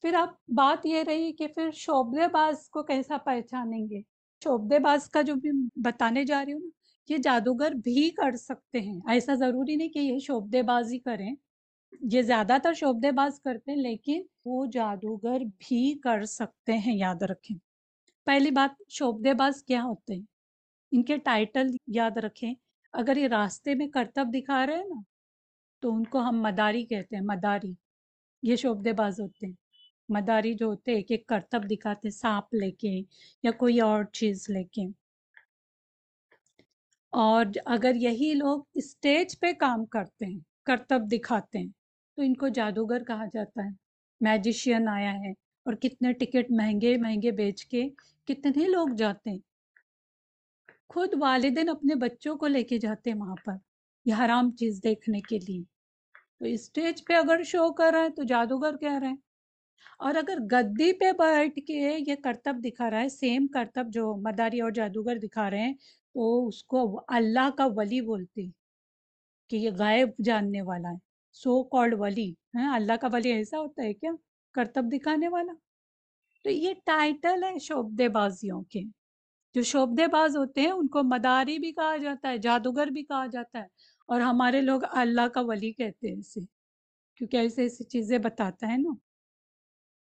پھر اب بات یہ رہی کہ پھر شعبے باز کو کیسا پہچانیں گے؟ شعبے باز کا جو بھی بتانے جا رہی ہوں نا، یہ جادوگر بھی کر سکتے ہیں۔ ایسا ضروری نہیں کہ یہ شعبے باز ہی کریں۔ یہ زیادہ تر شعبے باز کرتے ہیں، لیکن وہ جادوگر بھی کر سکتے ہیں، یاد رکھیں۔ پہلی بات، شعبے باز کیا ہوتے ہیں؟ ان کے ٹائٹل یاد رکھیں۔ اگر یہ راستے میں کرتب دکھا رہے ہیں نا، تو ان کو ہم مداری کہتے ہیں، مداری۔ یہ شعبے باز ہوتے ہیں۔ مداری جو ہوتے ایک ایک کرتب دکھاتے سانپ لے کے یا کوئی اور چیز لے کے۔ اور اگر یہی لوگ اسٹیج پہ کام کرتے ہیں، کرتب دکھاتے ہیں، تو ان کو جادوگر کہا جاتا ہے۔ میجیشین آیا ہے اور کتنے ٹکٹ مہنگے مہنگے بیچ کے کتنے لوگ جاتے ہیں۔ خود والدین اپنے بچوں کو لے کے جاتے ہیں وہاں پر، یہ حرام چیز دیکھنے کے لیے۔ تو اسٹیج پہ اگر شو کر رہا ہے تو جادوگر کہہ رہے ہیں اور اگر گدی پہ بیٹھ کے یہ کرتب دکھا رہا ہے سیم کرتب جو مداری اور جادوگر دکھا رہے ہیں تو اس کو اللہ کا ولی بولتے کہ یہ غائب جاننے والا ہے سو کالڈ ولی ہے اللہ کا ولی ایسا ہوتا ہے کیا کرتب دکھانے والا؟ تو یہ ٹائٹل ہے شعبے بازیوں کے۔ جو شعبے باز ہوتے ہیں، ان کو مداری بھی کہا جاتا ہے، جادوگر بھی کہا جاتا ہے، اور ہمارے لوگ اللہ کا ولی کہتے ہیں اسے۔ کیونکہ ایسے ایسی چیزیں بتاتا ہے نا۔